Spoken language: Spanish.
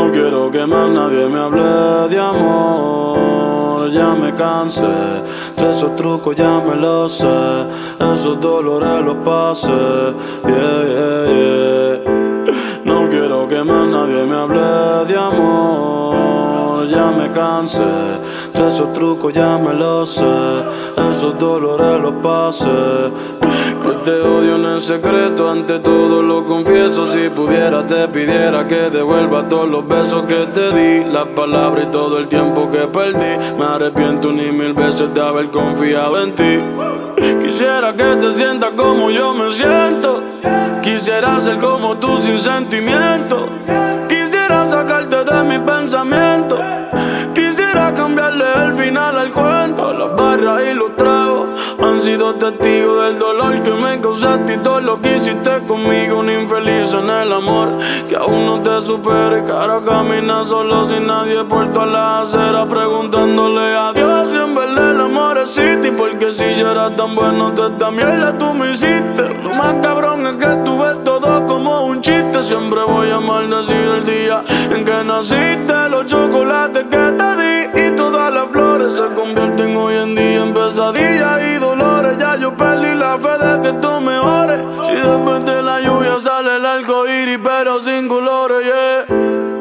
No quiero que más nadie me hable de amor, ya me cansé. De esos trucos ya me los sé, esos dolores los pasé. Yeah, yeah, yeah. No quiero que más nadie me hable de amor, ya me cansé. De esos trucos ya me los sé, esos dolores los pasé. Que te odio el secreto, ante todo lo confieso. Si pudiera, te pidiera que devuelva todos los besos que te di, las palabras y todo el tiempo que perdí. Me arrepiento ni mil veces de haber confiado en ti. Quisiera que te sientas como yo me siento. Quisiera ser como tú sin sentimiento. Quisiera sacarte de mi pensamiento. Quisiera cambiarle el final al cuento. Las barras y los tragos sido testigos del dolor que me causaste y todo lo que hiciste conmigo. Un infeliz en el amor que aún no te supere. Cara camina solo sin nadie por toda la acera preguntándole a Dios si en verdad el amor existe. Porque si yo era tan bueno, toda esta mierda tú me hiciste. Lo más cabrón es que tú ves todo como un chiste. Siempre voy a maldecir el día en que naciste. yo perdí la fe de que tú mejores. Si después de la lluvia sale el arco iris, pero sin colores, yeah.